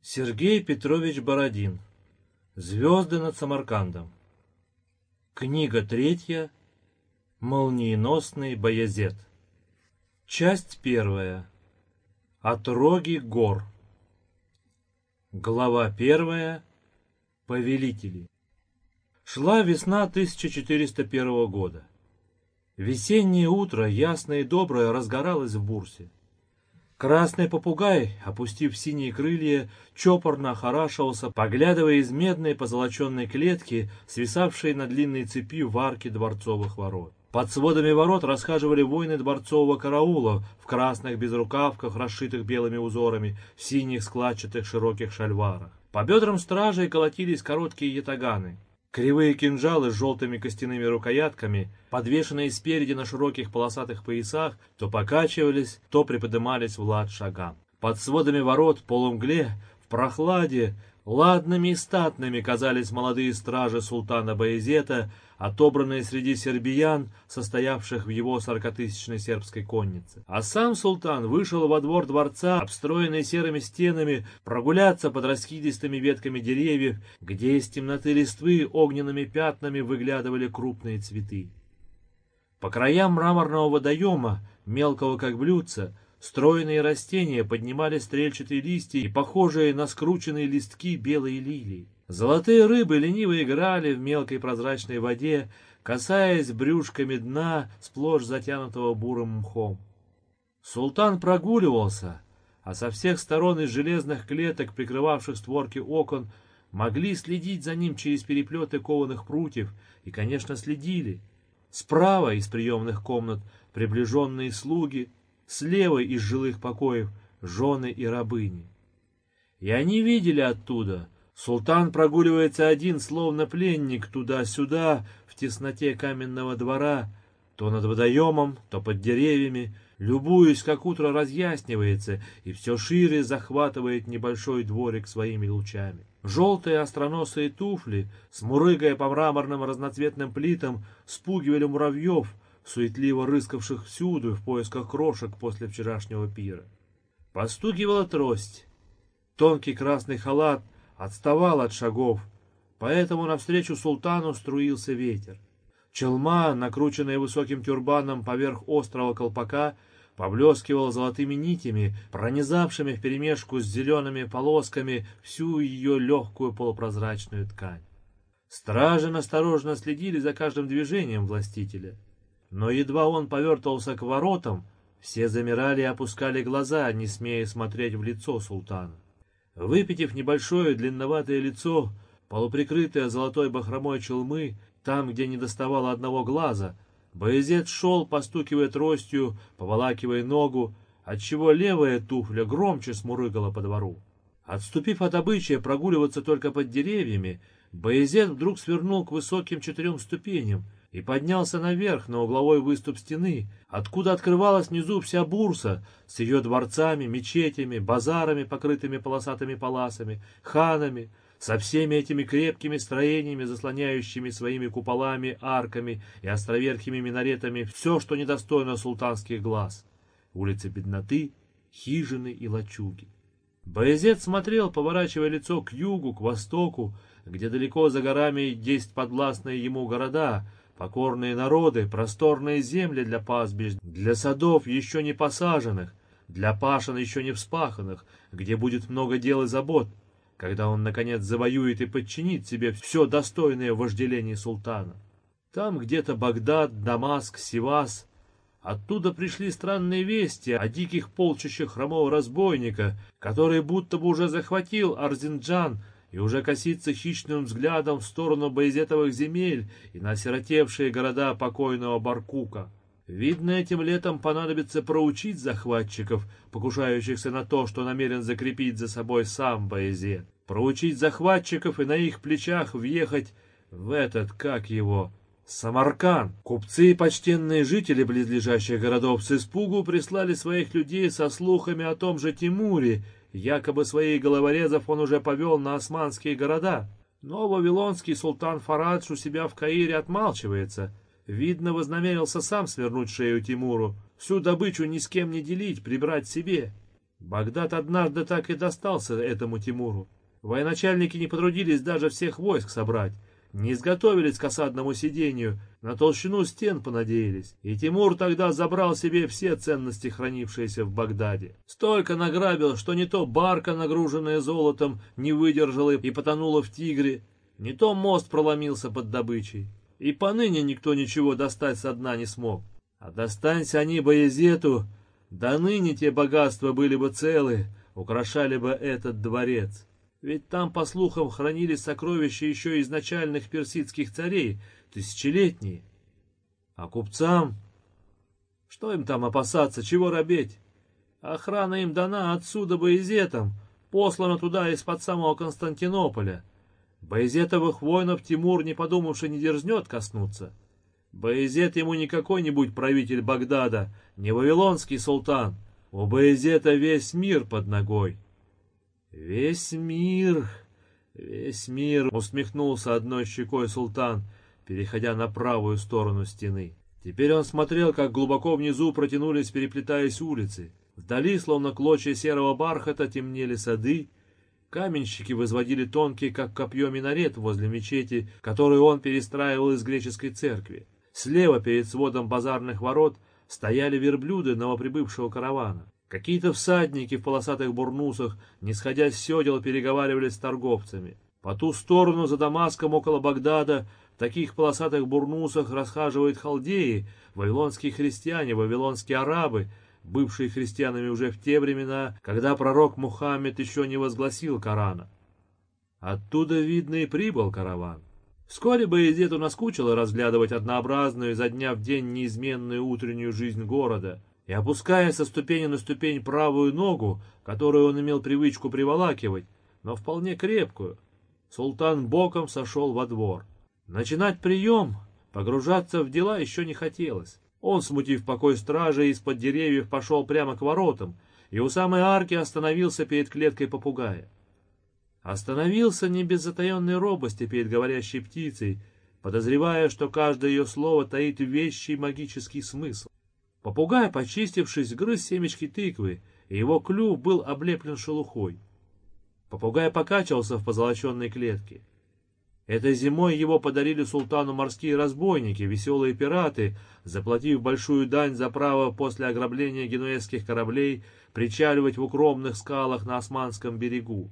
Сергей Петрович Бородин. Звезды над Самаркандом. Книга третья. Молниеносный Баязет. Часть первая. Отроги гор. Глава первая. Повелители. Шла весна 1401 года. Весеннее утро, ясное и доброе, разгоралось в бурсе. Красный попугай, опустив синие крылья, чопорно охорашивался, поглядывая из медной позолоченной клетки, свисавшей на длинной цепи в арке дворцовых ворот. Под сводами ворот расхаживали воины дворцового караула в красных безрукавках, расшитых белыми узорами, в синих складчатых широких шальварах. По бедрам стражей колотились короткие ятаганы. Кривые кинжалы с желтыми костяными рукоятками, подвешенные спереди на широких полосатых поясах, то покачивались, то приподымались в лад шагам. Под сводами ворот, полумгле, в прохладе, ладными и статными казались молодые стражи султана Баязета, отобранные среди сербиян, состоявших в его сорокатысячной сербской коннице. А сам султан вышел во двор дворца, обстроенный серыми стенами, прогуляться под раскидистыми ветками деревьев, где из темноты листвы огненными пятнами выглядывали крупные цветы. По краям мраморного водоема, мелкого как блюдца, стройные растения поднимали стрельчатые листья и похожие на скрученные листки белые лилии. Золотые рыбы лениво играли в мелкой прозрачной воде, касаясь брюшками дна, сплошь затянутого бурым мхом. Султан прогуливался, а со всех сторон из железных клеток, прикрывавших створки окон, могли следить за ним через переплеты кованых прутьев, и, конечно, следили. Справа из приемных комнат приближенные слуги, слева из жилых покоев жены и рабыни. И они видели оттуда — Султан прогуливается один, словно пленник, туда-сюда, в тесноте каменного двора, то над водоемом, то под деревьями, любуясь, как утро разъяснивается, и все шире захватывает небольшой дворик своими лучами. Желтые остроносые туфли, смурыгая по мраморным разноцветным плитам, спугивали муравьев, суетливо рыскавших всюду в поисках крошек после вчерашнего пира. Постукивала трость. Тонкий красный халат — отставал от шагов, поэтому навстречу султану струился ветер. Челма, накрученная высоким тюрбаном поверх острого колпака, поблескивала золотыми нитями, пронизавшими вперемешку с зелеными полосками всю ее легкую полупрозрачную ткань. Стражи настороженно следили за каждым движением властителя. Но едва он повертывался к воротам, все замирали и опускали глаза, не смея смотреть в лицо султана. Выпитив небольшое длинноватое лицо, полуприкрытое золотой бахромой челмы, там, где не доставало одного глаза, Боязет шел, постукивая тростью, поволакивая ногу, отчего левая туфля громче смурыгала по двору. Отступив от обычая прогуливаться только под деревьями, Боязет вдруг свернул к высоким четырем ступеням и поднялся наверх на угловой выступ стены, откуда открывалась внизу вся бурса с ее дворцами, мечетями, базарами, покрытыми полосатыми паласами, ханами, со всеми этими крепкими строениями, заслоняющими своими куполами, арками и островерхими минаретами все, что недостойно султанских глаз. Улицы бедноты, хижины и лачуги. Боязет смотрел, поворачивая лицо к югу, к востоку, где далеко за горами есть подвластные ему города, Покорные народы, просторные земли для пастбищ, для садов еще не посаженных, для пашин еще не вспаханных, где будет много дел и забот, когда он, наконец, завоюет и подчинит себе все достойное вожделение султана. Там где-то Багдад, Дамаск, Сивас. Оттуда пришли странные вести о диких полчищах хромого разбойника, который будто бы уже захватил Арзинджан, и уже косится хищным взглядом в сторону Байзетовых земель и на осиротевшие города покойного Баркука. Видно, этим летом понадобится проучить захватчиков, покушающихся на то, что намерен закрепить за собой сам Байзет. Проучить захватчиков и на их плечах въехать в этот, как его, Самарканд. Купцы и почтенные жители близлежащих городов с испугу прислали своих людей со слухами о том же Тимуре Якобы своих головорезов он уже повел на османские города. Но вавилонский султан Фарадж у себя в Каире отмалчивается. Видно, вознамерился сам свернуть шею Тимуру, всю добычу ни с кем не делить, прибрать себе. Багдад однажды так и достался этому Тимуру. Военачальники не потрудились даже всех войск собрать, не изготовились к осадному сидению, на толщину стен понадеялись, и Тимур тогда забрал себе все ценности, хранившиеся в Багдаде. Столько награбил, что не то барка, нагруженная золотом, не выдержала и потонула в Тигре, не то мост проломился под добычей, и поныне никто ничего достать со дна не смог. А достанься они Боязету, да ныне те богатства были бы целы, украшали бы этот дворец. Ведь там, по слухам, хранились сокровища еще изначальных персидских царей, тысячелетние. А купцам... Что им там опасаться, чего робеть? Охрана им дана отсюда Боязетом, послана туда из-под самого Константинополя. Боязетовых воинов Тимур, не подумавши, не дерзнет коснуться. Боязет ему не какой-нибудь правитель Багдада, не вавилонский султан. У Боязета весь мир под ногой. Весь мир, весь мир, усмехнулся одной щекой султан, переходя на правую сторону стены. Теперь он смотрел, как глубоко внизу протянулись, переплетаясь улицы. Вдали, словно клочья серого бархата, темнели сады. Каменщики возводили тонкий, как копье, минарет возле мечети, которую он перестраивал из греческой церкви. Слева, перед сводом базарных ворот, стояли верблюды новоприбывшего каравана. Какие-то всадники в полосатых бурнусах, не сходя с седел, переговаривались с торговцами. По ту сторону, за Дамаском, около Багдада, в таких полосатых бурнусах расхаживают халдеи, вавилонские христиане, вавилонские арабы, бывшие христианами уже в те времена, когда пророк Мухаммед еще не возгласил Корана. Оттуда, видно, и прибыл караван. Вскоре Боязету наскучило разглядывать однообразную изо дня в день неизменную утреннюю жизнь города, и, опуская со ступени на ступень правую ногу, которую он имел привычку приволакивать, но вполне крепкую, султан боком сошел во двор. Начинать прием, погружаться в дела еще не хотелось. Он, смутив покой стражи, из-под деревьев пошел прямо к воротам, и у самой арки остановился перед клеткой попугая. Остановился не без затаенной робости перед говорящей птицей, подозревая, что каждое ее слово таит вещий магический смысл. Попугай, почистившись, грыз семечки тыквы, и его клюв был облеплен шелухой. Попугай покачивался в позолоченной клетке. Этой зимой его подарили султану морские разбойники, веселые пираты, заплатив большую дань за право после ограбления генуэзских кораблей причаливать в укромных скалах на Османском берегу.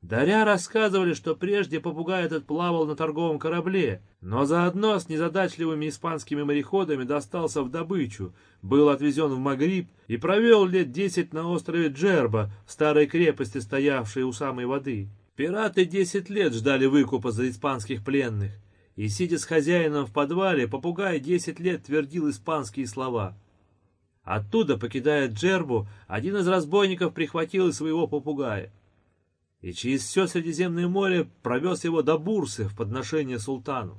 Даря рассказывали, что прежде попугай этот плавал на торговом корабле, но заодно с незадачливыми испанскими мореходами достался в добычу, был отвезен в Магриб и провел лет десять на острове Джерба, старой крепости, стоявшей у самой воды. Пираты десять лет ждали выкупа за испанских пленных, и, сидя с хозяином в подвале, попугай десять лет твердил испанские слова. Оттуда, покидая Джербу, один из разбойников прихватил и своего попугая и через все Средиземное море провез его до Бурсы в подношение султану.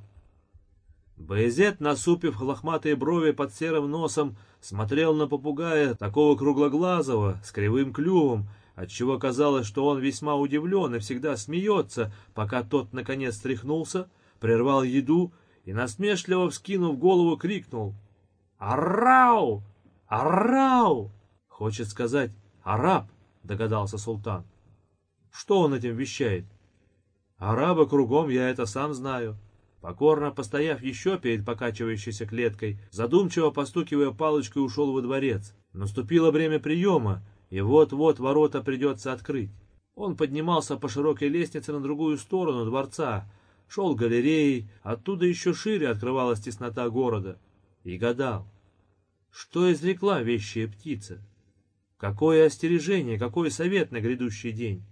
Боязет, насупив лохматые брови под серым носом, смотрел на попугая, такого круглоглазого, с кривым клювом, отчего казалось, что он весьма удивлен и всегда смеется, пока тот, наконец, стряхнулся, прервал еду и, насмешливо вскинув голову, крикнул «Аррау! Аррау!» Хочет сказать «Араб», догадался султан. Что он этим вещает? Арабы кругом, я это сам знаю. Покорно постояв еще перед покачивающейся клеткой, задумчиво постукивая палочкой, ушел во дворец. Наступило время приема, и вот-вот ворота придется открыть. Он поднимался по широкой лестнице на другую сторону дворца, шел галереей, оттуда еще шире открывалась теснота города, и гадал, что изрекла вещая птица. Какое остережение, какой совет на грядущий день?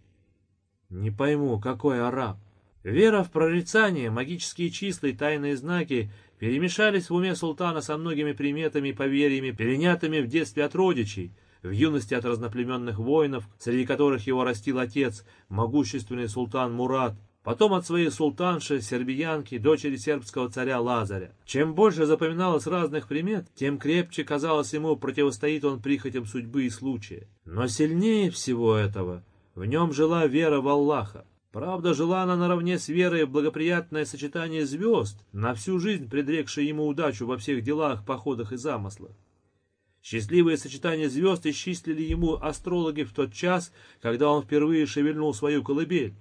Не пойму, какой араб? Вера в прорицание, магические числа и тайные знаки перемешались в уме султана со многими приметами и поверьями, перенятыми в детстве от родичей, в юности от разноплеменных воинов, среди которых его растил отец, могущественный султан Мурат, потом от своей султанши, сербиянки, дочери сербского царя Лазаря. Чем больше запоминалось разных примет, тем крепче, казалось ему, противостоит он прихотям судьбы и случая. Но сильнее всего этого — в нем жила вера в Аллаха. Правда, жила она наравне с верой в благоприятное сочетание звезд, на всю жизнь предрекшее ему удачу во всех делах, походах и замыслах. Счастливое сочетание звезд исчислили ему астрологи в тот час, когда он впервые шевельнул свою колыбель.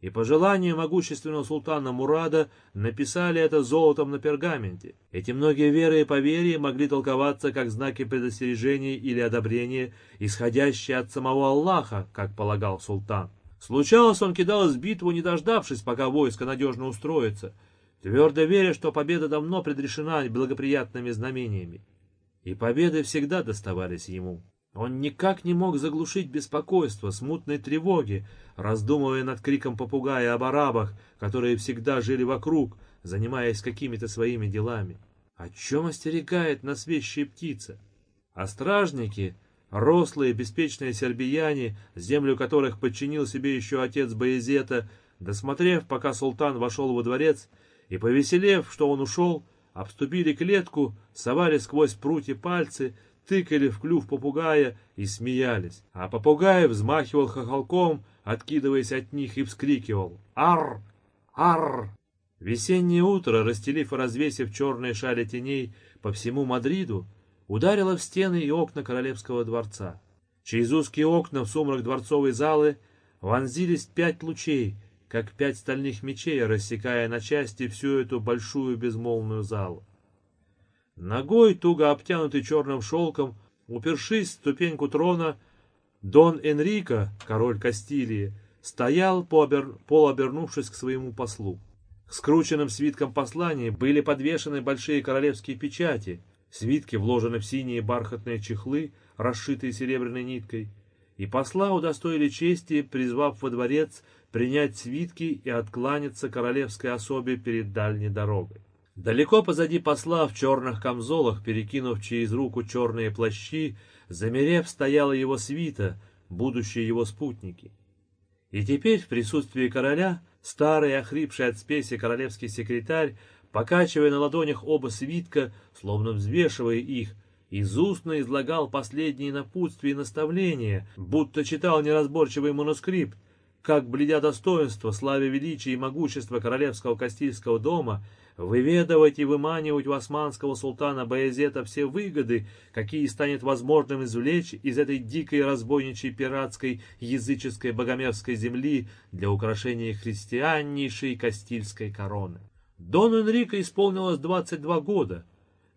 И по желанию могущественного султана Мурада написали это золотом на пергаменте. Эти многие веры и поверья могли толковаться как знаки предостережения или одобрения, исходящие от самого Аллаха, как полагал султан. Случалось, он кидал из битву, не дождавшись, пока войско надежно устроится, твердо веря, что победа давно предрешена благоприятными знамениями. И победы всегда доставались ему. Он никак не мог заглушить беспокойство, смутной тревоги, раздумывая над криком попугая об арабах, которые всегда жили вокруг, занимаясь какими-то своими делами. О чем остерегает нас вещая птица? А стражники, рослые беспечные сербияне, землю которых подчинил себе еще отец Боязета, досмотрев, пока султан вошел во дворец, и повеселев, что он ушел, обступили клетку, совали сквозь прутья пальцы, тыкали в клюв попугая и смеялись. А попугай взмахивал хохолком, откидываясь от них, и вскрикивал «Ар! Ар!». Весеннее утро, расстелив и развесив черные шали теней по всему Мадриду, ударило в стены и окна королевского дворца. Через узкие окна в сумрак дворцовой залы вонзились пять лучей, как пять стальных мечей, рассекая на части всю эту большую безмолвную залу. Ногой, туго обтянутый черным шелком, упершись в ступеньку трона, Дон Энрико, король Кастилии, стоял, полуобернувшись к своему послу. К скрученным свиткам посланий были подвешены большие королевские печати, свитки вложены в синие бархатные чехлы, расшитые серебряной ниткой, и посла удостоили чести, призвав во дворец принять свитки и откланяться королевской особе перед дальней дорогой. Далеко позади посла в черных камзолах, перекинув через руку черные плащи, замерев, стояла его свита, будущие его спутники. И теперь в присутствии короля старый, охрипший от спеси королевский секретарь, покачивая на ладонях оба свитка, словно взвешивая их, из устно излагал последние напутствия и наставления, будто читал неразборчивый манускрипт, как, бледя достоинство, славе величия и могущества королевского Кастильского дома, выведывать и выманивать у османского султана Баязета все выгоды, какие станет возможным извлечь из этой дикой разбойничей пиратской языческой богомерзкой земли для украшения христианнейшей Кастильской короны. Дон Энрико исполнилось 22 года,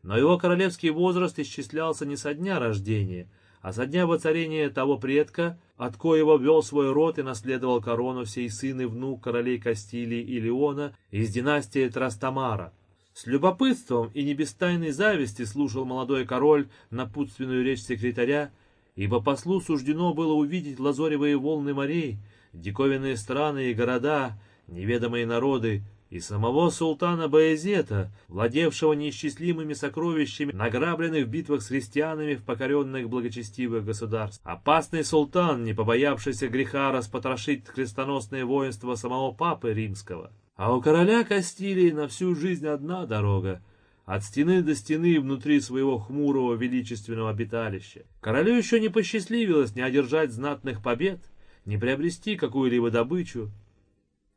но его королевский возраст исчислялся не со дня рождения, а со дня воцарения того предка, от коего вел свой род и наследовал корону всей сын и внук королей Кастилии и Леона из династии Трастамара. С любопытством и не без тайной зависти слушал молодой король напутственную речь секретаря, ибо послу суждено было увидеть лазоревые волны морей, диковинные страны и города, неведомые народы, и самого султана Баязета, владевшего неисчислимыми сокровищами, награбленных в битвах с христианами в покоренных благочестивых государств. Опасный султан, не побоявшийся греха распотрошить крестоносное воинство самого папы римского. А у короля Кастилии на всю жизнь одна дорога — от стены до стены внутри своего хмурого величественного обиталища. Королю еще не посчастливилось не одержать знатных побед, не приобрести какую-либо добычу,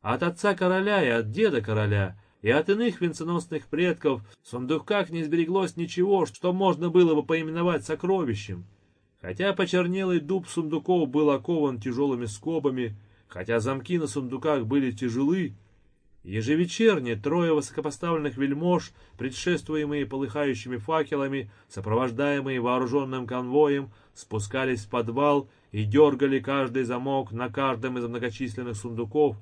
от отца короля и от деда короля, и от иных венценосных предков в сундуках не сбереглось ничего, что можно было бы поименовать сокровищем. Хотя почернелый дуб сундуков был окован тяжелыми скобами, хотя замки на сундуках были тяжелы, ежевечерне трое высокопоставленных вельмож, предшествуемые полыхающими факелами, сопровождаемые вооруженным конвоем, спускались в подвал и дергали каждый замок на каждом из многочисленных сундуков,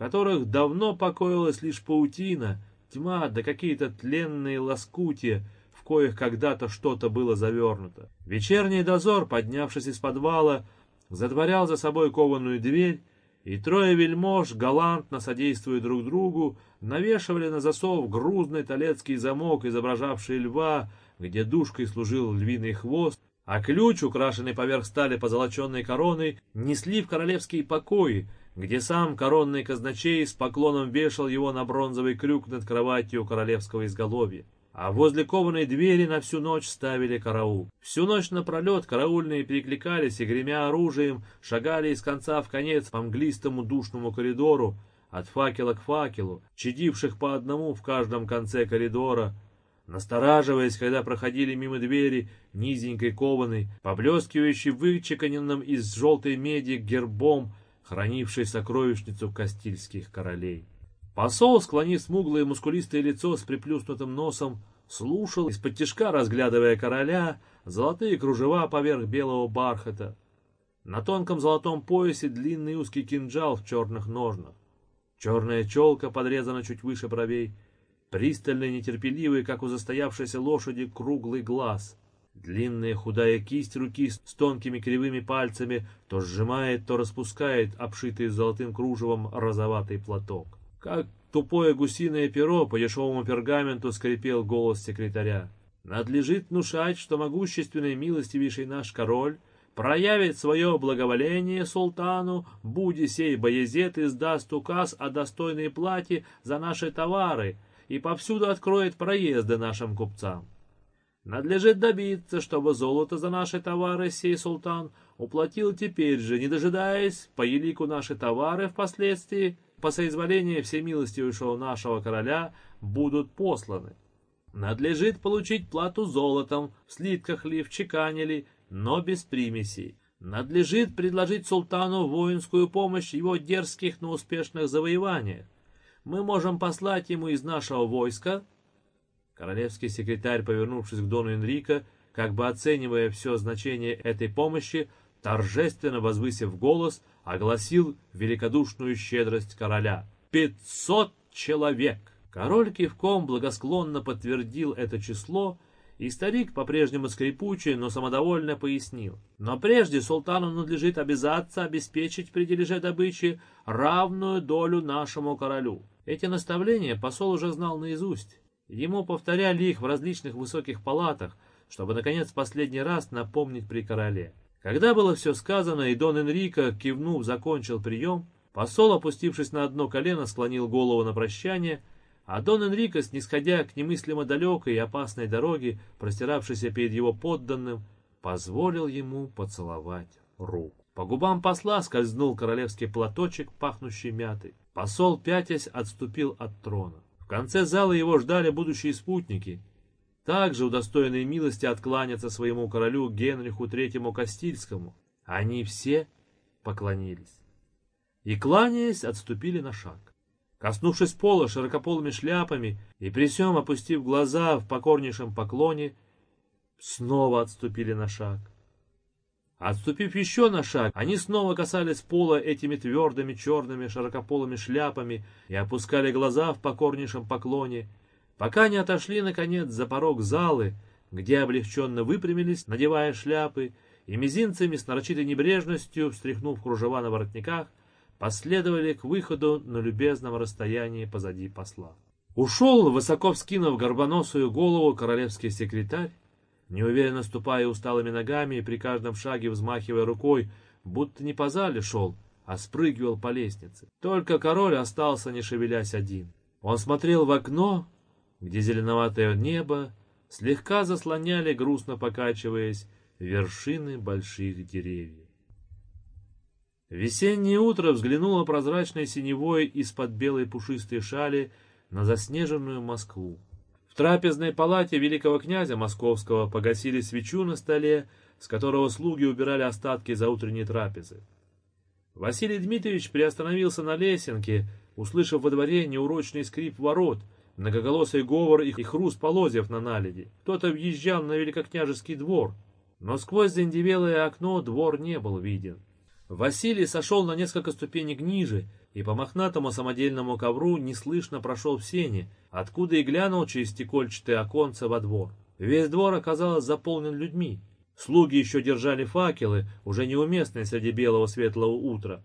которых давно покоилась лишь паутина, тьма да какие-то тленные лоскутия, в коих когда-то что-то было завернуто. Вечерний дозор, поднявшись из подвала, затворял за собой кованую дверь, и трое вельмож, галантно содействуя друг другу, навешивали на засов грузный талецкий замок, изображавший льва, где душкой служил львиный хвост, а ключ, украшенный поверх стали позолоченной короной, несли в королевские покои, где сам коронный казначей с поклоном вешал его на бронзовый крюк над кроватью королевского изголовья. А возле кованой двери на всю ночь ставили караул. Всю ночь напролет караульные перекликались и, гремя оружием, шагали из конца в конец по мглистому душному коридору, от факела к факелу, чадивших по одному в каждом конце коридора. настораживаясь, когда проходили мимо двери низенькой кованой, поблескивающей вычеканенным из желтой меди гербом, хранившей сокровищницу Кастильских королей. Посол, склонив смуглое мускулистое лицо с приплюснутым носом, слушал, из-под тишка разглядывая короля, золотые кружева поверх белого бархата. На тонком золотом поясе длинный узкий кинжал в черных ножнах. Черная челка подрезана чуть выше бровей, пристальный, нетерпеливый, как у застоявшейся лошади, круглый глаз. Длинная худая кисть руки с тонкими кривыми пальцами то сжимает, то распускает обшитый золотым кружевом розоватый платок. Как тупое гусиное перо по дешевому пергаменту скрипел голос секретаря. «Надлежит внушать, что могущественный милостивейший наш король проявит свое благоволение султану, буди сей Боязет издаст указ о достойной плате за наши товары и повсюду откроет проезды нашим купцам. Надлежит добиться, чтобы золото за наши товары сей султан уплатил теперь же, не дожидаясь, по елику наши товары впоследствии, по соизволению всемилостивейшего нашего короля, будут посланы. Надлежит получить плату золотом, в слитках ли, в чекане ли, но без примесей. Надлежит предложить султану воинскую помощь его дерзких, но успешных завоеваниях. Мы можем послать ему из нашего войска. Королевский секретарь, повернувшись к Дону Энрико, как бы оценивая все значение этой помощи, торжественно возвысив голос, огласил великодушную щедрость короля. «Пятьсот человек!» Король кивком благосклонно подтвердил это число, и старик, по-прежнему скрипучий, но самодовольно пояснил. Но прежде султану надлежит обязаться обеспечить при дележе добычи равную долю нашему королю. Эти наставления посол уже знал наизусть. Ему повторяли их в различных высоких палатах, чтобы, наконец, последний раз напомнить при короле. Когда было все сказано, и Дон Энрико, кивнув, закончил прием, посол, опустившись на одно колено, склонил голову на прощание — а Дон Энрико, снисходя к немыслимо далекой и опасной дороге, простиравшейся перед его подданным, позволил ему поцеловать руку. По губам посла скользнул королевский платочек, пахнущий мятой. Посол, пятясь, отступил от трона. Конце зала его ждали будущие спутники, также удостоенные милости откланяться своему королю Генриху Третьему Кастильскому. Они все поклонились. И, кланяясь, отступили на шаг. Коснувшись пола широкополыми шляпами и при всем опустив глаза в покорнейшем поклоне, снова отступили на шаг. Отступив еще на шаг, они снова касались пола этими твердыми черными широкополыми шляпами и опускали глаза в покорнейшем поклоне, пока не отошли, наконец, за порог залы, где облегченно выпрямились, надевая шляпы, и мизинцами с нарочитой небрежностью, встряхнув кружева на воротниках, последовали к выходу на любезном расстоянии позади посла. Ушел, высоко вскинув горбоносую голову, королевский секретарь, неуверенно ступая усталыми ногами и при каждом шаге взмахивая рукой, будто не по зале шел, а спрыгивал по лестнице. Только король остался, не шевелясь один. Он смотрел в окно, где зеленоватое небо слегка заслоняли, грустно покачиваясь, вершины больших деревьев. Весеннее утро взглянуло прозрачной синевой из-под белой пушистой шали на заснеженную Москву. Трапезной палате великого князя московского погасили свечу на столе, с которого слуги убирали остатки за утренней трапезы. Василий Дмитриевич приостановился на лесенке, услышав во дворе неурочный скрип ворот, многоголосый говор и хруст полозьев на наледи. Кто-то въезжал на великокняжеский двор, но сквозь заиндевелое окно двор не был виден. Василий сошел на несколько ступенек ниже и по мохнатому самодельному ковру неслышно прошел в сене, откуда и глянул через стекольчатые оконца во двор. Весь двор оказался заполнен людьми. Слуги еще держали факелы, уже неуместные среди белого светлого утра.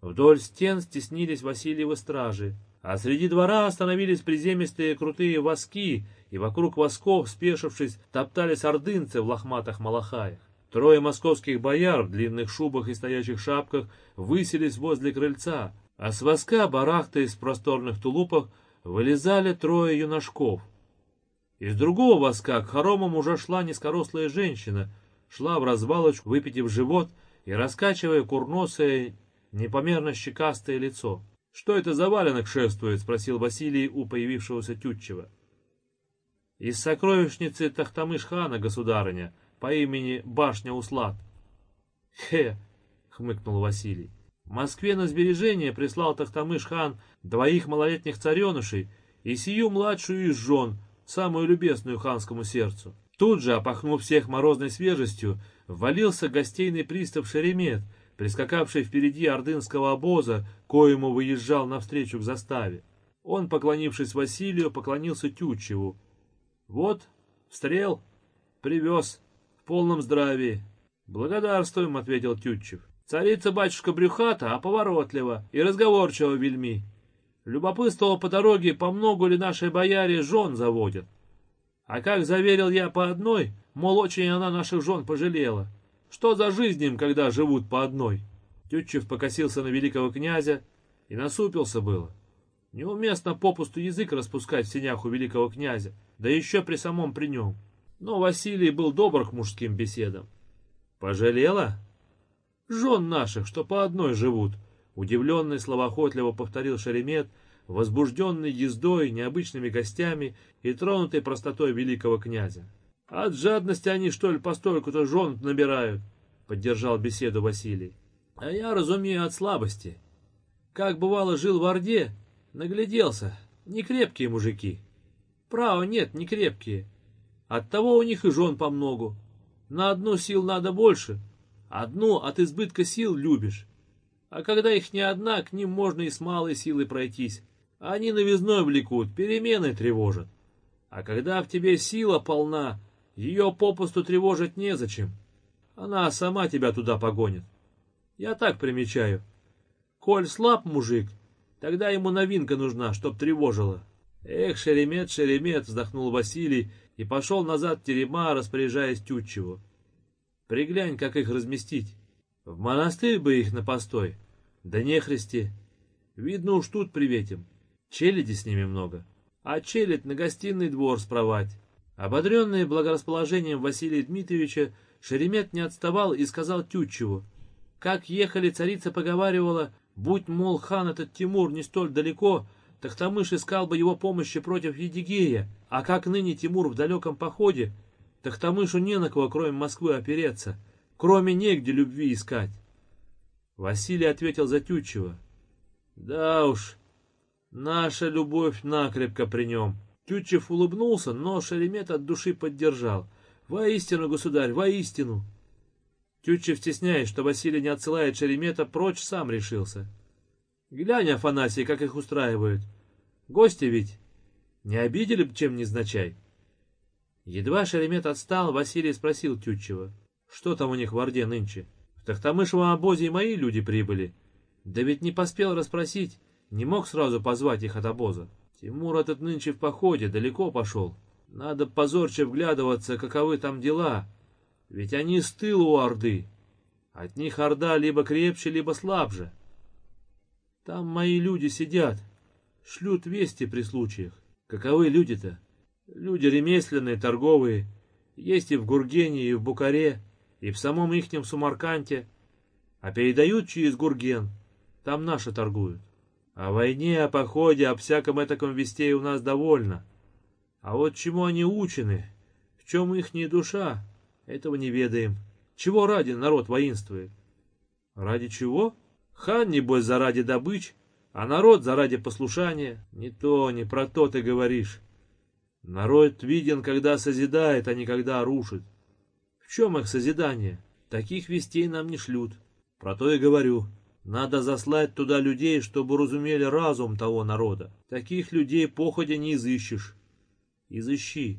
Вдоль стен стеснились Васильевы стражи, а среди двора остановились приземистые крутые воски, и вокруг восков, спешившись, топтались ордынцы в лохматых малахаях. Трое московских бояр в длинных шубах и стоячих шапках высились возле крыльца, а с воска, барахтаясь в просторных тулупах, вылезали трое юношков. Из другого воска к хоромам уже шла низкорослая женщина, шла в развалочку, выпитив живот и раскачивая курносое, непомерно щекастое лицо. — Что это за валенок шествует? — спросил Василий у появившегося Тютчева. Из сокровищницы Тахтамыш-хана, государыня, по имени Башня Услад. Хе, хмыкнул Василий. Москве на сбережение прислал Тахтамыш-хан двоих малолетних царенышей и сию младшую из жен, самую любезную ханскому сердцу. Тут же, опахнув всех морозной свежестью, ввалился гостейный пристав Шеремет, прискакавший впереди ордынского обоза, коему выезжал навстречу к заставе. Он, поклонившись Василию, поклонился Тютчеву. «Вот, стрел, привез, в полном здравии». «Благодарствуем», — ответил Тютчев. «Царица-батюшка брюхата, а поворотлива и разговорчива вельми. Любопытствовал по дороге, по многу ли нашей бояре жен заводят. А как заверил я по одной, мол, очень она наших жен пожалела. Что за жизнь им, когда живут по одной? Тютчев покосился на великого князя и насупился было. Неуместно попусту язык распускать в синях у великого князя, да еще при самом при нем. Но Василий был добр к мужским беседам. «Пожалела?» «Жен наших, что по одной живут», — удивленный словоохотливо повторил Шеремет, возбужденный ездой, необычными гостями и тронутой простотой великого князя. «От жадности они, что ли, постольку-то жен набирают?» — поддержал беседу Василий. «А я разумею от слабости. Как бывало жил в Орде, нагляделся, не крепкие мужики. Право, нет, не крепкие. Оттого у них и жен помногу. На одну сил надо больше, одну от избытка сил любишь. А когда их не одна, к ним можно и с малой силой пройтись. Они новизной влекут, перемены тревожат. А когда в тебе сила полна, ее попусту тревожить незачем. Она сама тебя туда погонит. Я так примечаю. Коль слаб мужик, тогда ему новинка нужна, чтоб тревожила. Эх, Шеремет, Шеремет, вздохнул Василий и пошел назад в терема, распоряжаясь Тютчеву. Приглянь, как их разместить. В монастырь бы их на постой. Да нехристи. Видно уж тут приветим. Челяди с ними много. А челядь на гостиный двор спровать. Ободренный благорасположением Василия Дмитриевича, Шеремет не отставал и сказал Тютчеву. Как ехали, царица поговаривала, будь, мол, хан этот Тимур не столь далеко, Тахтамыш искал бы его помощи против Едигея, а как ныне Тимур в далеком походе, Тахтамышу не на кого, кроме Москвы, опереться, кроме негде любви искать. Василий ответил за Тютчева. Да уж, наша любовь накрепко при нем. Тютчев улыбнулся, но Шеремет от души поддержал. Воистину, государь, воистину. Тютчев, стесняясь, что Василий не отсылает Шеремета, прочь сам решился. Глянь, Афанасий, как их устраивают. Гости ведь не обидели б чем незначай. Едва Шеремет отстал, Василий спросил Тютчева, что там у них в Орде нынче. В Тахтамышевом обозе и мои люди прибыли. Да ведь не поспел расспросить, не мог сразу позвать их от обоза. Тимур этот нынче в походе, далеко пошел. Надо позорче вглядываться, каковы там дела. Ведь они с тылу у Орды. От них Орда либо крепче, либо слабже. Там мои люди сидят, шлют вести при случаях. Каковы люди-то? Люди ремесленные, торговые. Есть и в Гургене, и в Букаре, и в самом ихнем Сумарканте. А передают через Гурген. Там наши торгуют. О войне, о походе, о всяком этаком вестей у нас довольно. А вот чему они учены, в чем ихняя душа, этого не ведаем. Чего ради народ воинствует? Ради чего? Хан, небось, заради добыч, а народ заради послушания. Не то, не про то ты говоришь. Народ виден, когда созидает, а не когда рушит. В чем их созидание? Таких вестей нам не шлют. Про то и говорю. Надо заслать туда людей, чтобы разумели разум того народа. Таких людей походя не изыщешь. Изыщи.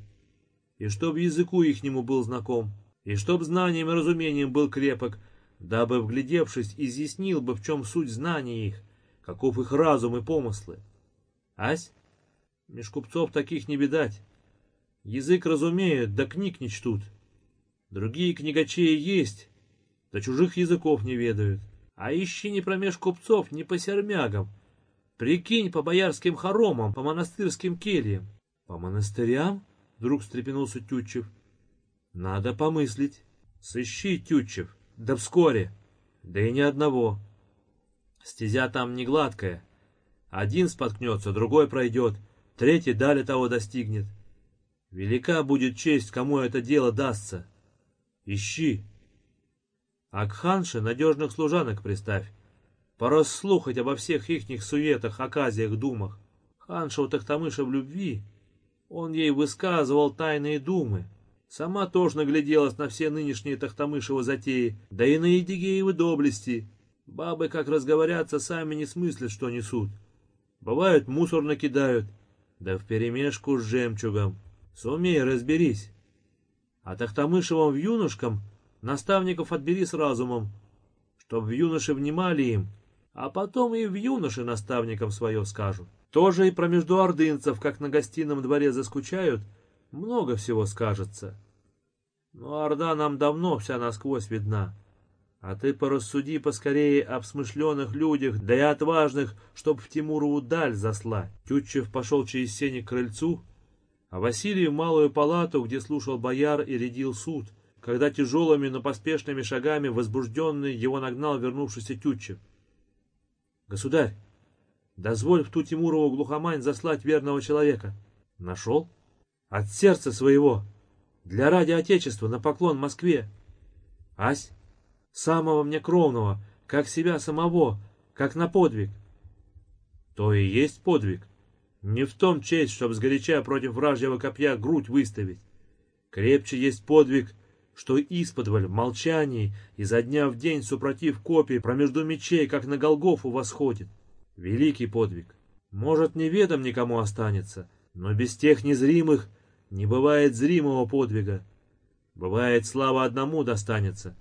И чтоб языку ихнему был знаком, и чтоб знанием и разумением был крепок, дабы, вглядевшись, изъяснил бы, в чем суть знаний их, каков их разум и помыслы. Ась? Меж купцов таких не видать. Язык разумеют, да книг не чтут. Другие книгачеи есть, да чужих языков не ведают. А ищи не промеж купцов, не по сермягам. Прикинь по боярским хоромам, по монастырским кельям. По монастырям? Вдруг встрепенулся Тютчев. Надо помыслить. Сыщи, Тютчев, да вскоре. Да и ни одного. Стезя там не гладкая. Один споткнется, другой пройдет, третий далее того достигнет. Велика будет честь, кому это дело дастся. Ищи. А к ханше надежных служанок приставь. Порасслухать обо всех ихних суетах, оказиях, думах. Ханша у Тахтамыша в любви. Он ей высказывал тайные думы. Сама тоже нагляделась на все нынешние Тахтамышевы затеи, да и на Едигеевы доблести. Бабы, как разговорятся, сами не смыслят, что несут. Бывают, мусор накидают, да вперемешку с жемчугом. Сумей, разберись. А Тахтамышевым в юношкам наставников отбери с разумом, чтоб в юноше внимали им, а потом и в юноше наставникам свое скажут. Тоже и про междуордынцев, как на гостином дворе заскучают, много всего скажется. Но Орда нам давно вся насквозь видна. А ты порассуди поскорее об смышленых людях, да и отважных, чтоб в Тимурову даль заслать. Тютчев пошел через сени к крыльцу, а Василий в малую палату, где слушал бояр и рядил суд, когда тяжелыми, но поспешными шагами возбужденный его нагнал вернувшийся Тютчев. «Государь, дозволь в ту Тимурову глухомань заслать верного человека». «Нашел?» «От сердца своего, для ради Отечества, на поклон Москве». «Ась, самого мне кровного, как себя самого, как на подвиг». «То и есть подвиг. Не в том честь, чтоб сгоряча против вражьего копья грудь выставить. Крепче есть подвиг, что исподволь в молчании изо дня в день супротив копий промежду мечей, как на Голгофу восходит. Великий подвиг. Может, неведом никому останется, но без тех незримых не бывает зримого подвига. Бывает, слава одному достанется,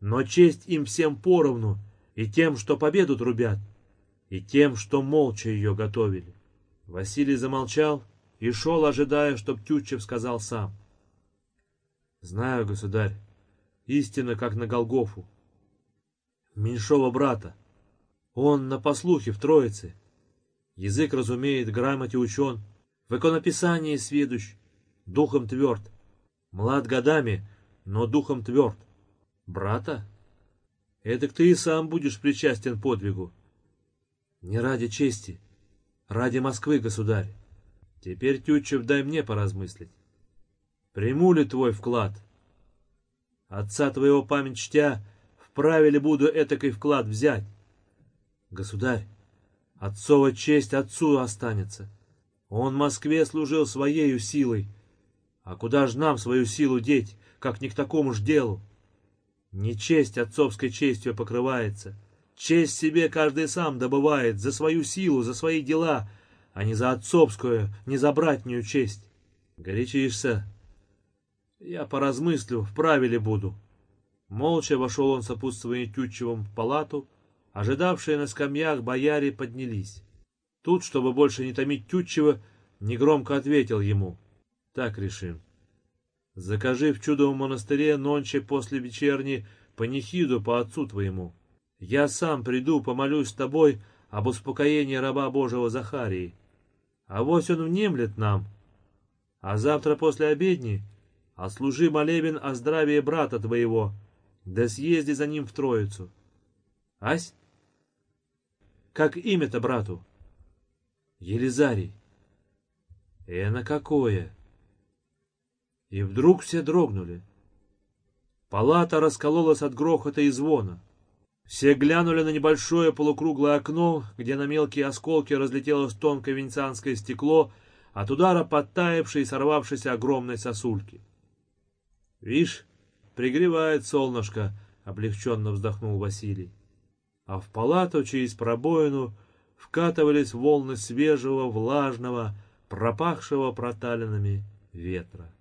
но честь им всем поровну, и тем, что победу трубят, и тем, что молча ее готовили. Василий замолчал и шел, ожидая, чтоб Тютчев сказал сам. Знаю, государь, истинно, как на Голгофу. Меньшого брата. Он на послухе в Троице. Язык разумеет, грамоте учен, в иконописании сведущ, духом тверд. Млад годами, но духом тверд. Брата? Эдак ты и сам будешь причастен подвигу. Не ради чести, Ради Москвы, государь. Теперь, Тютчев, дай мне поразмыслить. Приму ли твой вклад? Отца твоего память чтя, вправе ли буду этакой вклад взять? Государь, отцова честь отцу останется. Он Москве служил своею силой. А куда ж нам свою силу деть, как не к такому ж делу? Не честь отцовской честью покрывается — Честь себе каждый сам добывает за свою силу, за свои дела, а не за отцовскую, не за братнюю честь. Горячишься. Я поразмыслю, вправе ли буду. Молча вошел он сопутствуя Тютчевым в палату, ожидавшие на скамьях бояре поднялись. Тут, чтобы больше не томить Тютчева, негромко ответил ему. Так решим. Закажи в чудовом монастыре нонче после вечерни панихиду по отцу твоему. Я сам приду, помолюсь с тобой об успокоении раба Божьего Захарии. А вось он внемлет нам. А завтра после обедни ослужи молебен о здравии брата твоего, да съезди за ним в Троицу. Ась? Как имя-то брату? Елизарий. И на какое? И вдруг все дрогнули. Палата раскололась от грохота и звона. Все глянули на небольшое полукруглое окно, где на мелкие осколки разлетелось тонкое венецианское стекло от удара подтаявшей и сорвавшейся огромной сосульки. «Вишь, пригревает солнышко», — облегченно вздохнул Василий. А в палату через пробоину вкатывались волны свежего, влажного, пропахшего проталинами ветра.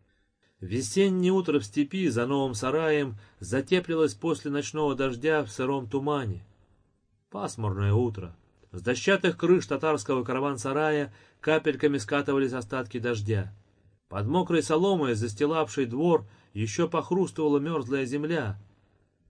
Весеннее утро в степи за новым сараем затеплилось после ночного дождя в сыром тумане. Пасмурное утро. С дощатых крыш татарского караван-сарая капельками скатывались остатки дождя. Под мокрой соломой, застилавшей двор, еще похрустывала мерзлая земля.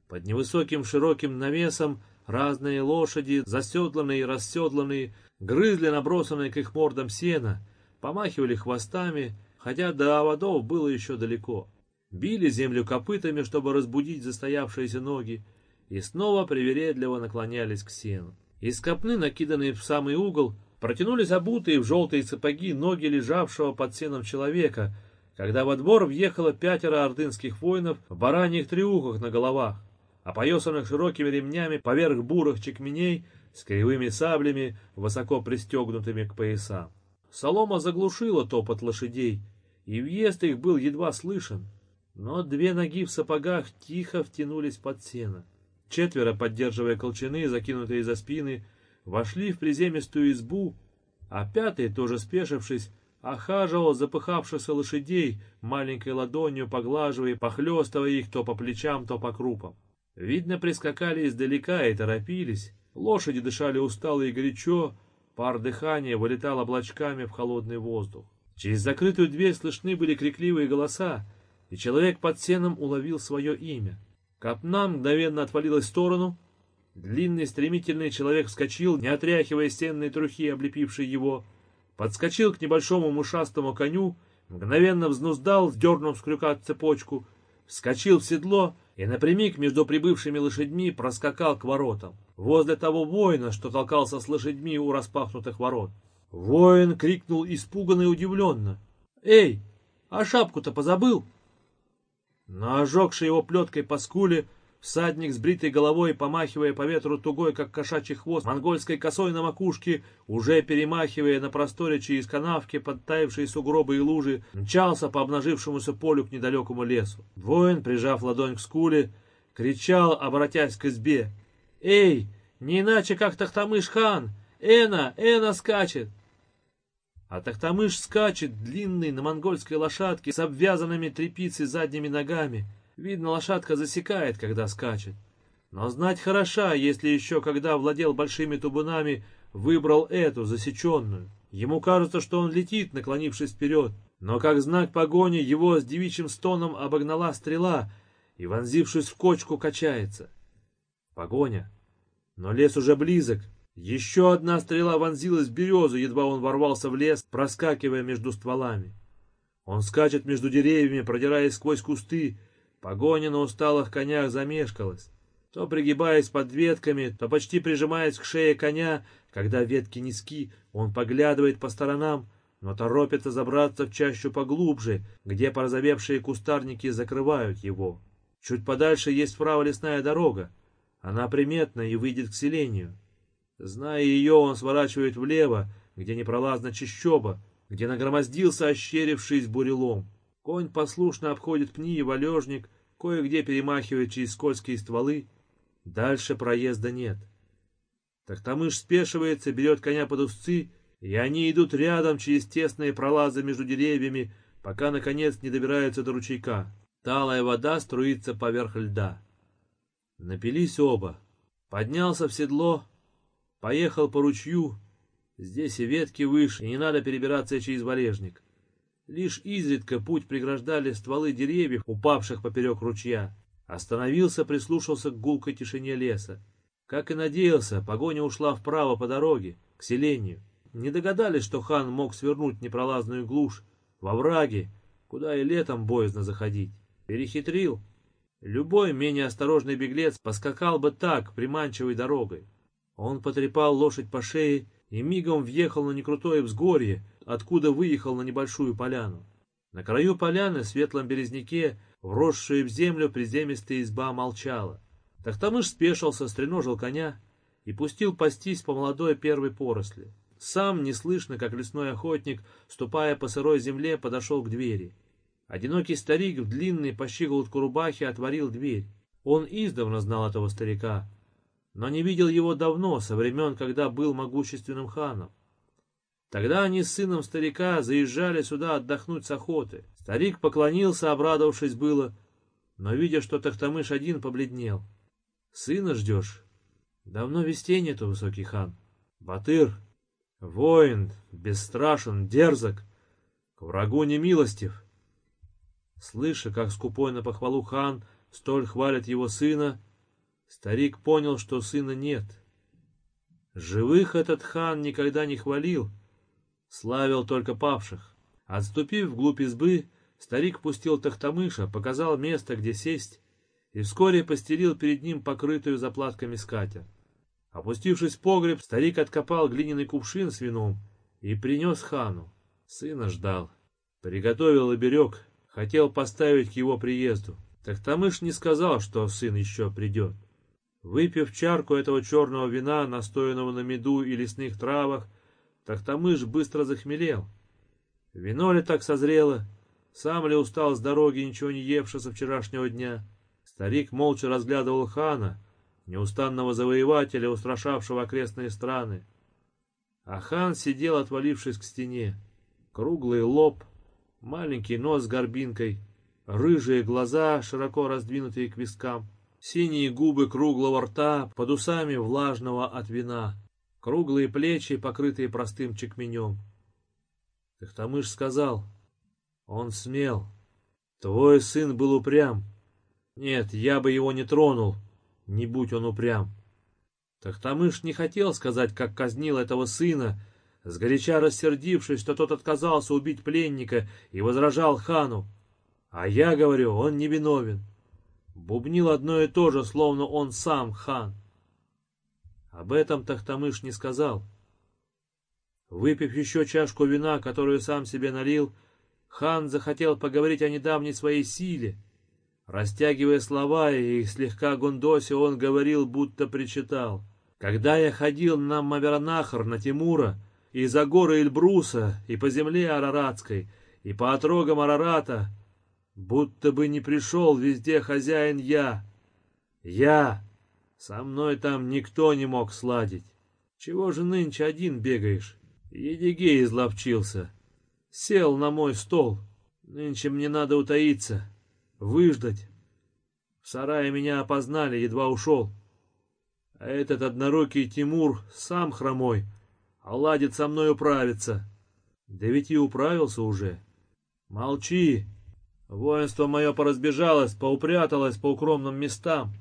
Под невысоким широким навесом разные лошади, заседланные и расседланные, грызли набросанные к их мордам сено, помахивали хвостами — хотя до оводов было еще далеко. Били землю копытами, чтобы разбудить застоявшиеся ноги, и снова привередливо наклонялись к сену. Из копны, накиданные в самый угол, протянулись обутые в желтые сапоги ноги лежавшего под сеном человека, когда во двор въехало пятеро ордынских воинов в бараньих треухах на головах, опоясанных широкими ремнями поверх бурых чекменей с кривыми саблями, высоко пристегнутыми к поясам. Солома заглушила топот лошадей, и въезд их был едва слышен, но две ноги в сапогах тихо втянулись под сено. Четверо, поддерживая колчаны, закинутые за спины, вошли в приземистую избу, а пятый, тоже спешившись, охаживал запыхавшихся лошадей, маленькой ладонью поглаживая похлестывая их то по плечам, то по крупам. Видно, прискакали издалека и торопились. Лошади дышали устало и горячо, пар дыхания вылетал облачками в холодный воздух. Через закрытую дверь слышны были крикливые голоса, и человек под сеном уловил свое имя. Копна мгновенно отвалилась в сторону. Длинный стремительный человек вскочил, не отряхивая стенные трухи, облепившие его, подскочил к небольшому мышастому коню, мгновенно взнуздал, дернув с крюка цепочку, вскочил в седло и напрямик между прибывшими лошадьми проскакал к воротам, возле того воина, что толкался с лошадьми у распахнутых ворот. Воин крикнул испуганно и удивленно. «Эй, а шапку-то позабыл?» Но ожегший его плеткой по скуле, Всадник с бритой головой, помахивая по ветру тугой, как кошачий хвост, монгольской косой на макушке, уже перемахивая на просторе через канавки, подтаявшие сугробы и лужи, мчался по обнажившемуся полю к недалекому лесу. Воин, прижав ладонь к скуле, кричал, обратясь к избе. «Эй, не иначе, как Тахтамыш-хан! Эна, Эна скачет!» А Тахтамыш скачет, длинный, на монгольской лошадке, с обвязанными тряпицей задними ногами, Видно, лошадка засекает, когда скачет. Но знать хороша, если еще, когда владел большими тубунами, выбрал эту, засеченную. Ему кажется, что он летит, наклонившись вперед. Но как знак погони его с девичьим стоном обогнала стрела и, вонзившись в кочку, качается. Погоня. Но лес уже близок. Еще одна стрела вонзилась в березу, едва он ворвался в лес, проскакивая между стволами. Он скачет между деревьями, продираясь сквозь кусты, Погоня на усталых конях замешкалась, то пригибаясь под ветками, то почти прижимаясь к шее коня, когда ветки низки, он поглядывает по сторонам, но торопится забраться в чащу поглубже, где порозовевшие кустарники закрывают его. Чуть подальше есть вправо лесная дорога. Она приметна и выйдет к селению. Зная ее, он сворачивает влево, где непролазна чащоба, где нагромоздился ощерившись бурелом. Конь послушно обходит пни и валежник, кое-где перемахивает через скользкие стволы. Дальше проезда нет. Тахтамыш спешивается, берет коня под узцы, и они идут рядом через тесные пролазы между деревьями, пока, наконец, не добираются до ручейка. Талая вода струится поверх льда. Напились оба. Поднялся в седло, поехал по ручью. Здесь и ветки выше, и не надо перебираться через валежник. Лишь изредка путь преграждали стволы деревьев, упавших поперек ручья. Остановился, прислушался к гулкой тишине леса. Как и надеялся, погоня ушла вправо по дороге, к селению. Не догадались, что хан мог свернуть непролазную глушь, во враге, куда и летом боязно заходить. Перехитрил. Любой менее осторожный беглец поскакал бы так, приманчивой дорогой. Он потрепал лошадь по шее и мигом въехал на некрутое взгорье, откуда выехал на небольшую поляну. На краю поляны, в светлом березняке, вросшую в землю приземистая изба молчала. Тахтамыш спешился, стреножил коня и пустил пастись по молодой первой поросли. Сам, неслышно, как лесной охотник, ступая по сырой земле, подошел к двери. Одинокий старик в длинной по щиколотку отворил дверь. Он издавна знал этого старика, но не видел его давно, со времен, когда был могущественным ханом. Тогда они с сыном старика заезжали сюда отдохнуть с охоты. Старик поклонился, обрадовавшись было, но, видя, что Тахтамыш один, побледнел. «Сына ждешь?» «Давно вестей нету, высокий хан». «Батыр, воин, бесстрашен, дерзок, к врагу не милостив». Слыша, как скупой на похвалу хан столь хвалит его сына, старик понял, что сына нет. Живых этот хан никогда не хвалил, славил только павших. Отступив вглубь избы, старик пустил Тахтамыша, показал место, где сесть, и вскоре постелил перед ним покрытую заплатками скатерть. Опустившись в погреб, старик откопал глиняный кувшин с вином и принес хану. Сына ждал. Приготовил и берег. Хотел поставить к его приезду. Тахтамыш не сказал, что сын еще придет. Выпив чарку этого черного вина, настоянного на меду и лесных травах, Тахтамыш быстро захмелел. Вино ли так созрело? Сам ли устал с дороги, ничего не евши со вчерашнего дня? Старик молча разглядывал хана, неустанного завоевателя, устрашавшего окрестные страны. А хан сидел, отвалившись к стене. Круглый лоб, маленький нос с горбинкой, рыжие глаза, широко раздвинутые к вискам, синие губы круглого рта под усами влажного от вина, круглые плечи, покрытые простым чекменем. Тахтамыш сказал, он смел. Твой сын был упрям. Нет, я бы его не тронул, не будь он упрям. Тахтамыш не хотел сказать, как казнил этого сына, сгоряча рассердившись, что тот отказался убить пленника и возражал хану. А я говорю, он не виновен. Бубнил одно и то же, словно он сам хан. Об этом Тахтамыш не сказал. Выпив еще чашку вина, которую сам себе налил, хан захотел поговорить о недавней своей силе. Растягивая слова и слегка гундося, он говорил, будто причитал. «Когда я ходил на Мавернахар, на Тимура, и за горы Эльбруса, и по земле Араратской, и по отрогам Арарата, будто бы не пришел везде хозяин я. Я! Со мной там никто не мог сладить. Чего же нынче один бегаешь? Едигей изловчился. Сел на мой стол. Нынче мне надо утаиться, выждать. В сарае меня опознали, едва ушел. А этот однорукий Тимур сам хромой, а ладит со мной управиться. Да ведь и управился уже. Молчи. Воинство мое поразбежалось, поупряталось по укромным местам.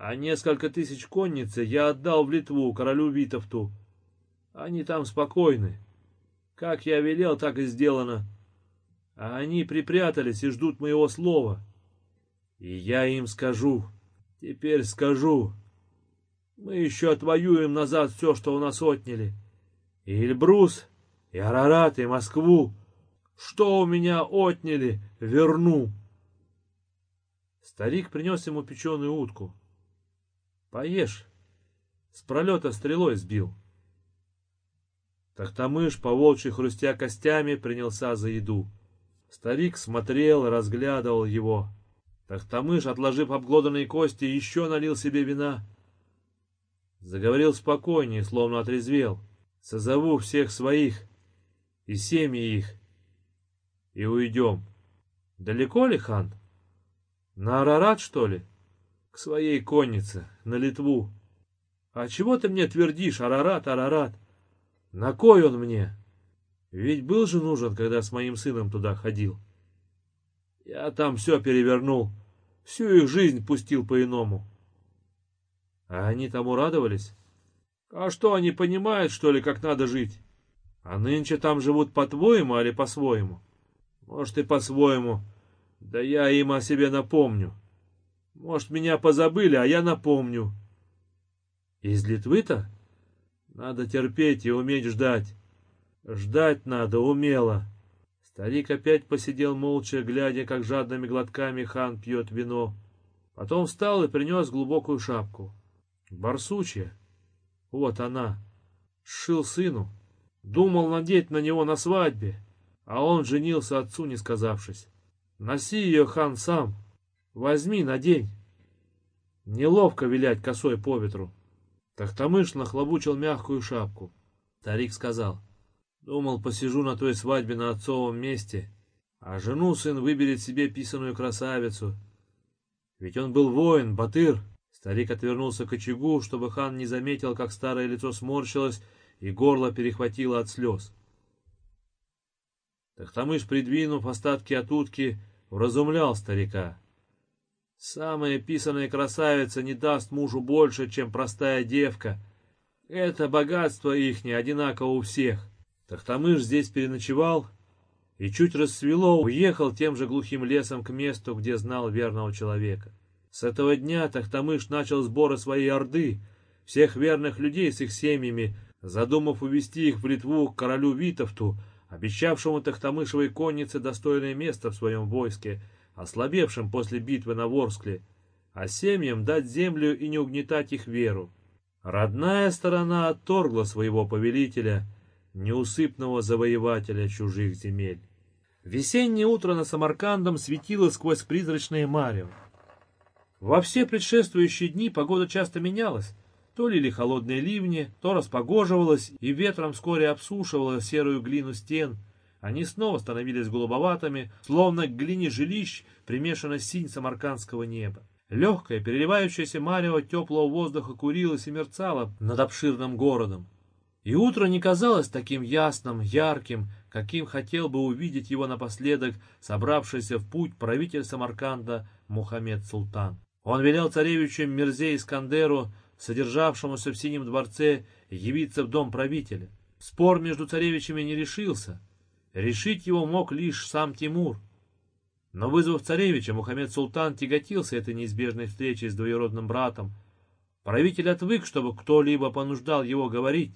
А несколько тысяч конницы я отдал в Литву королю Витовту. Они там спокойны. Как я велел, так и сделано. А они припрятались и ждут моего слова. И я им скажу, теперь скажу. Мы еще отвоюем назад все, что у нас отняли. И Эльбрус, и Арарат, и Москву. Что у меня отняли, верну. Старик принес ему печеную утку. Поешь. С пролета стрелой сбил. Тахтамыш, поволчий хрустя костями, принялся за еду. Старик смотрел, разглядывал его. Тахтамыш, отложив обглоданные кости, еще налил себе вина. Заговорил спокойнее, словно отрезвел. Созову всех своих и семьи их, и уйдем. Далеко ли, хан? На Арарат, что ли? К своей коннице, на Литву. А чего ты мне твердишь, Арарат, Арарат? На кой он мне? Ведь был же нужен, когда с моим сыном туда ходил. Я там все перевернул, всю их жизнь пустил по-иному. А они тому радовались? А что, они понимают, что ли, как надо жить? А нынче там живут по-твоему или по-своему? Может, и по-своему. Да я им о себе напомню. Может, меня позабыли, а я напомню. Из Литвы-то? Надо терпеть и уметь ждать. Ждать надо умело. Старик опять посидел молча, глядя, как жадными глотками хан пьет вино. Потом встал и принес глубокую шапку. Барсучья. Вот она. Сшил сыну. Думал надеть на него на свадьбе, а он женился отцу, не сказавшись. Носи ее, хан, сам. Возьми, надень. Неловко вилять косой по ветру. Тахтамыш нахлобучил мягкую шапку. Старик сказал, думал, посижу на той свадьбе на отцовом месте, а жену сын выберет себе писаную красавицу. Ведь он был воин, батыр. Старик отвернулся к очагу, чтобы хан не заметил, как старое лицо сморщилось и горло перехватило от слез. Тахтамыш, придвинув остатки от утки, вразумлял старика. Самая писаная красавица не даст мужу больше, чем простая девка. Это богатство ихнее одинаково у всех. Тахтамыш здесь переночевал и чуть рассвело уехал тем же глухим лесом к месту, где знал верного человека. С этого дня Тахтамыш начал сборы своей орды, всех верных людей с их семьями, задумав увести их в Литву к королю Витовту, обещавшему Тахтамышевой коннице достойное место в своем войске, ослабевшим после битвы на Ворскле, а семьям дать землю и не угнетать их веру. Родная сторона отторгла своего повелителя, неусыпного завоевателя чужих земель. Весеннее утро на Самаркандом светило сквозь призрачные марево. Во все предшествующие дни погода часто менялась, то лили холодные ливни, то распогоживалась, и ветром вскоре обсушивала серую глину стен. Они снова становились голубоватыми, словно к глине жилищ примешана синь самаркандского неба. Легкое, переливающееся марево теплого воздуха курилось и мерцало над обширным городом. И утро не казалось таким ясным, ярким, каким хотел бы увидеть его напоследок собравшийся в путь правитель Самарканда Мухаммед Султан. Он велел царевичу Мирзе Искандеру содержавшемуся в Синем дворце, явиться в дом правителя. Спор между царевичами не решился. Решить его мог лишь сам Тимур. Но вызвав царевича, Мухаммед Султан тяготился этой неизбежной встречей с двоюродным братом. Правитель отвык, чтобы кто-либо понуждал его говорить,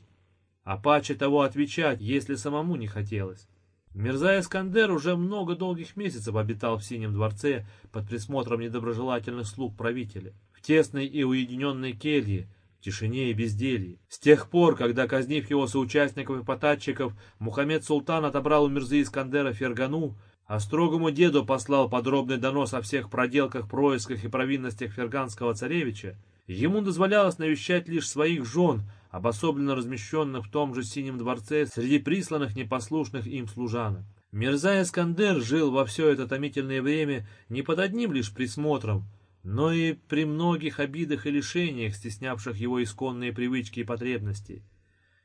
а паче того отвечать, если самому не хотелось. Мирза Искандер уже много долгих месяцев обитал в Синем дворце под присмотром недоброжелательных слуг правителя тесной и уединенной келье, в тишине и безделье. С тех пор, когда, казнив его соучастников и потатчиков, Мухаммед Султан отобрал у Мирзы Искандера Фергану, а строгому деду послал подробный донос о всех проделках, происках и провинностях ферганского царевича, ему дозволялось навещать лишь своих жен, обособленно размещенных в том же Синем дворце среди присланных непослушных им служанок. Мирза Искандер жил во все это томительное время не под одним лишь присмотром, но и при многих обидах и лишениях, стеснявших его исконные привычки и потребности.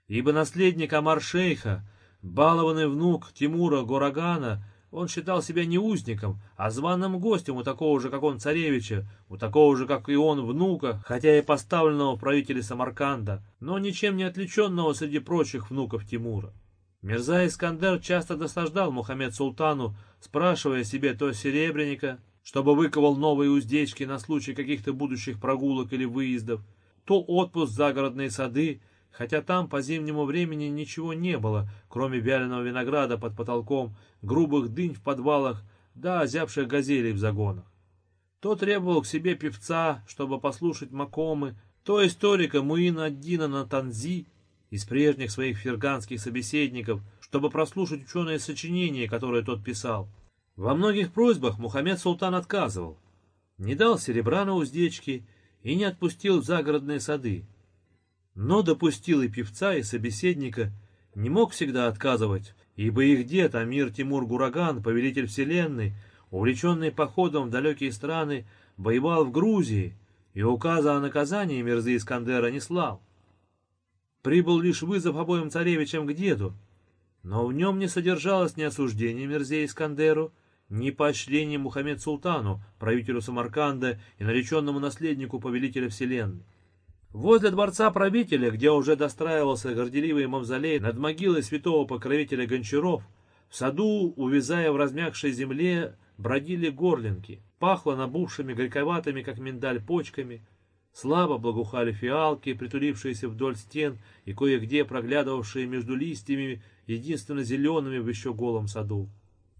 Ибо наследник Амар-шейха, балованный внук Тимура Горагана, он считал себя не узником, а званым гостем у такого же, как он, царевича, у такого же, как и он, внука, хотя и поставленного правителя Самарканда, но ничем не отличенного среди прочих внуков Тимура. Мирза Искандер часто досаждал Мухаммед Султану, спрашивая себе то серебряника, чтобы выковал новые уздечки на случай каких-то будущих прогулок или выездов, то отпуск в загородные сады, хотя там по зимнему времени ничего не было, кроме вяленого винограда под потолком, грубых дынь в подвалах да озябших газелей в загонах. То требовал к себе певца, чтобы послушать макомы, то историка Муина Аддина Натанзи из прежних своих ферганских собеседников, чтобы прослушать ученые сочинения, которые тот писал. Во многих просьбах Мухаммед Султан отказывал, не дал серебра на уздечки и не отпустил в загородные сады. Но допустил и певца, и собеседника, не мог всегда отказывать, ибо их дед Амир Тимур Гураган, повелитель вселенной, увлеченный походом в далекие страны, воевал в Грузии и указа о наказании Мирзы Искандера не слал. Прибыл лишь вызов обоим царевичам к деду, но в нем не содержалось ни осуждения Мирзе Искандеру, ни поощрение Мухаммед Султану, правителю Самарканда и нареченному наследнику повелителя вселенной. Возле дворца правителя, где уже достраивался горделивый мавзолей над могилой святого покровителя Гончаров, в саду, увязая в размягшей земле, бродили горлинки, пахло набувшими горьковатыми, как миндаль, почками, слабо благоухали фиалки, притулившиеся вдоль стен и кое-где проглядывавшие между листьями, единственно зелеными в еще голом саду.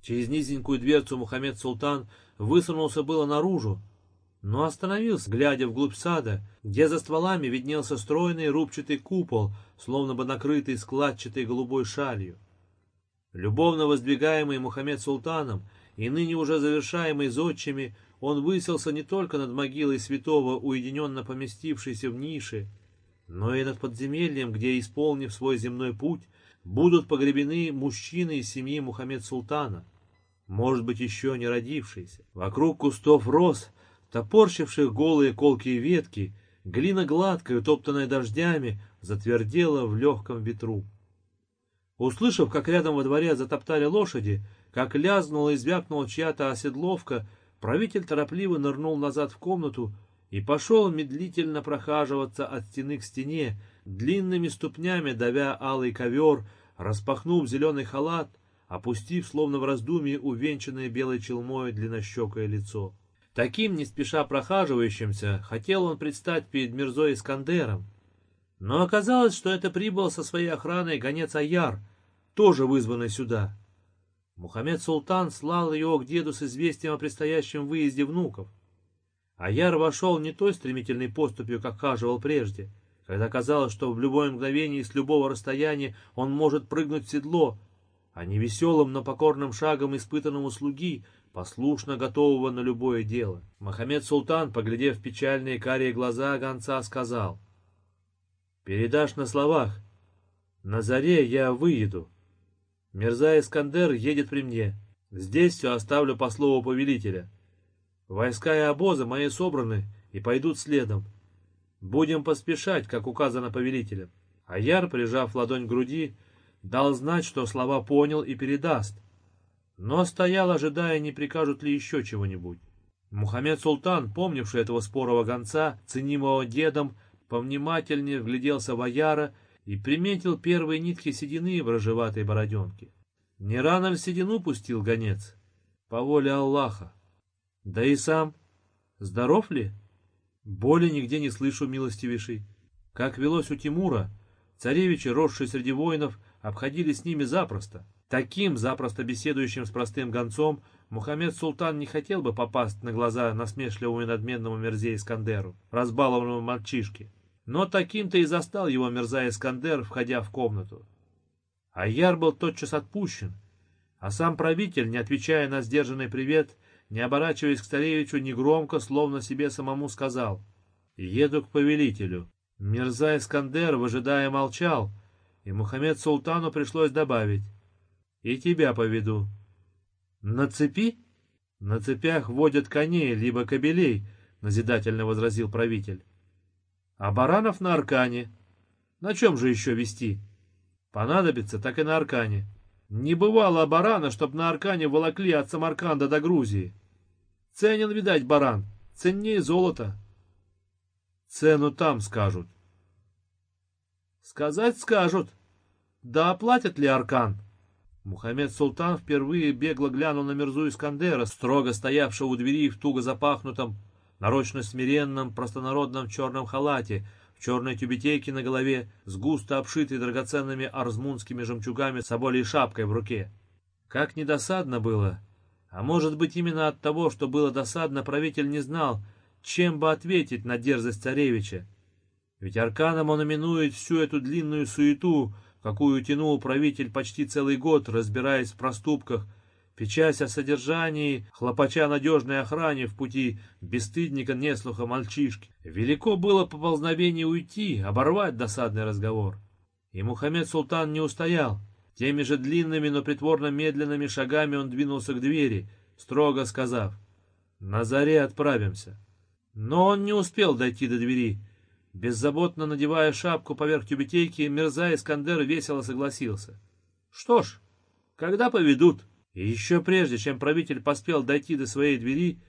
Через низенькую дверцу Мухаммед Султан высунулся было наружу, но остановился, глядя вглубь сада, где за стволами виднелся стройный рубчатый купол, словно бы накрытый складчатой голубой шалью. Любовно воздвигаемый Мухаммед Султаном и ныне уже завершаемый зодчими, он выселся не только над могилой святого, уединенно поместившейся в нише, но и над подземельем, где, исполнив свой земной путь, будут погребены мужчины из семьи Мухаммед Султана может быть, еще не родившийся. Вокруг кустов роз, топорщивших голые колкие ветки, глина гладкая, утоптанная дождями, затвердела в легком ветру. Услышав, как рядом во дворе затоптали лошади, как лязнула и звякнула чья-то оседловка, правитель торопливо нырнул назад в комнату и пошел медлительно прохаживаться от стены к стене, длинными ступнями давя алый ковер, распахнув зеленый халат, опустив, словно в раздумье, увенчанное белой челмой длиннощекое лицо. Таким, не спеша прохаживающимся, хотел он предстать перед Мирзой Искандером. Но оказалось, что это прибыл со своей охраной гонец Аяр, тоже вызванный сюда. Мухаммед Султан слал его к деду с известием о предстоящем выезде внуков. Аяр вошел не той стремительной поступью, как хаживал прежде, когда казалось, что в любое мгновение с любого расстояния он может прыгнуть в седло, а не веселым, но покорным шагом испытанному слуги, послушно готового на любое дело. Махамед Султан, поглядев в печальные карие глаза гонца, сказал, «Передашь на словах, на заре я выеду. Мирза Искандер едет при мне. Здесь все оставлю по слову повелителя. Войска и обозы мои собраны и пойдут следом. Будем поспешать, как указано повелителем. А Яр, прижав ладонь к груди, дал знать, что слова понял и передаст. Но стоял, ожидая, не прикажут ли еще чего-нибудь. Мухаммед Султан, помнивший этого спорого гонца, ценимого дедом, повнимательнее вгляделся в Аяра и приметил первые нитки седины в рыжеватой бороденке. Не рано ли седину пустил гонец? По воле Аллаха. Да и сам. Здоров ли? Боли нигде не слышу, милостивейший. Как велось у Тимура, царевичи, росшие среди воинов, обходились с ними запросто. Таким, запросто беседующим с простым гонцом, Мухаммед Султан не хотел бы попасть на глаза насмешливому и надменному Мерзе Искандеру, разбалованному мальчишке. Но таким-то и застал его Мерза Искандер, входя в комнату. Аяр был тотчас отпущен, а сам правитель, не отвечая на сдержанный привет, не оборачиваясь к царевичу, негромко, словно себе самому сказал «Еду к повелителю». Мирза Искандер, выжидая, молчал, и Мухаммед Султану пришлось добавить «И тебя поведу». «На цепи?» «На цепях водят коней, либо кобелей», — назидательно возразил правитель. «А баранов на аркане. На чем же еще вести? Понадобится, так и на аркане». Не бывало барана, чтоб на Аркане волокли от Самарканда до Грузии. Ценен, видать, баран, ценнее золота. Цену там скажут. Сказать скажут. Да оплатят ли Аркан? Мухаммед Султан впервые бегло глянул на Мерзу Искандера, строго стоявшего у двери в туго запахнутом, нарочно смиренном, простонародном черном халате, в черной тюбетейке на голове, с густо обшитой драгоценными арзмунскими жемчугами соболей шапкой в руке. Как недосадно было! А может быть, именно от того, что было досадно, правитель не знал, чем бы ответить на дерзость царевича. Ведь арканом он именует всю эту длинную суету, какую тянул правитель почти целый год, разбираясь в проступках, печась о содержании, хлопача надежной охране в пути бесстыдника неслуха мальчишки. Велико было поползновение уйти, оборвать досадный разговор. И Мухаммед Султан не устоял. Теми же длинными, но притворно медленными шагами он двинулся к двери, строго сказав «На заре отправимся». Но он не успел дойти до двери. Беззаботно надевая шапку поверх тюбетейки, Мирза Искандер весело согласился. «Что ж, когда поведут?» И еще прежде, чем правитель поспел дойти до своей двери,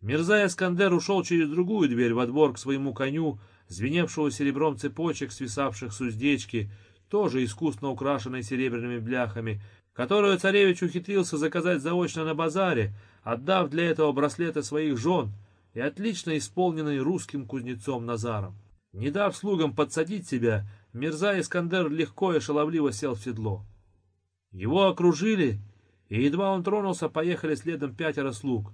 Мирза Искандер ушел через другую дверь во двор к своему коню, звеневшего серебром цепочек, свисавших с уздечки, тоже искусно украшенной серебряными бляхами, которую царевич ухитрился заказать заочно на базаре, отдав для этого браслеты своих жен и отлично исполненный русским кузнецом Назаром. Не дав слугам подсадить себя, Мирза Искандер легко и шаловливо сел в седло. Его окружили и едва он тронулся, поехали следом пятеро слуг.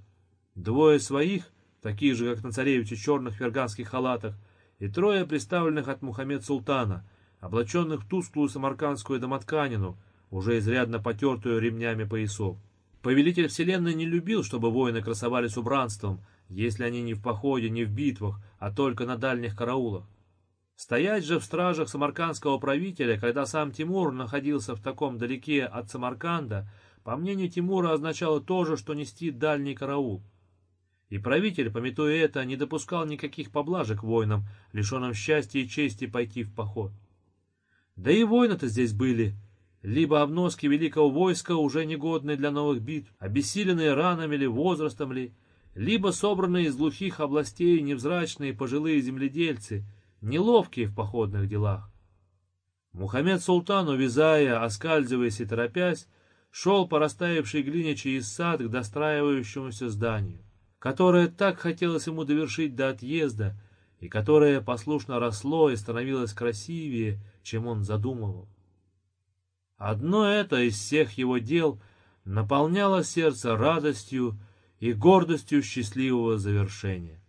Двое своих, таких же, как на царевиче, черных ферганских халатах, и трое представленных от Мухаммед Султана, облаченных в тусклую самаркандскую домотканину, уже изрядно потертую ремнями поясов. Повелитель вселенной не любил, чтобы воины красовались убранством, если они не в походе, не в битвах, а только на дальних караулах. Стоять же в стражах самаркандского правителя, когда сам Тимур находился в таком далеке от Самарканда, по мнению Тимура, означало то же, что нести дальний караул. И правитель, пометуя это, не допускал никаких поблажек воинам, лишенным счастья и чести пойти в поход. Да и воины-то здесь были, либо обноски великого войска, уже негодные для новых битв, обессиленные ранами ли, возрастом ли, либо собранные из глухих областей невзрачные пожилые земледельцы, неловкие в походных делах. Мухаммед Султан, увязая, оскальзываясь и торопясь, шел по растаявшей глине через сад к достраивающемуся зданию, которое так хотелось ему довершить до отъезда, и которое послушно росло и становилось красивее, чем он задумывал. Одно это из всех его дел наполняло сердце радостью и гордостью счастливого завершения.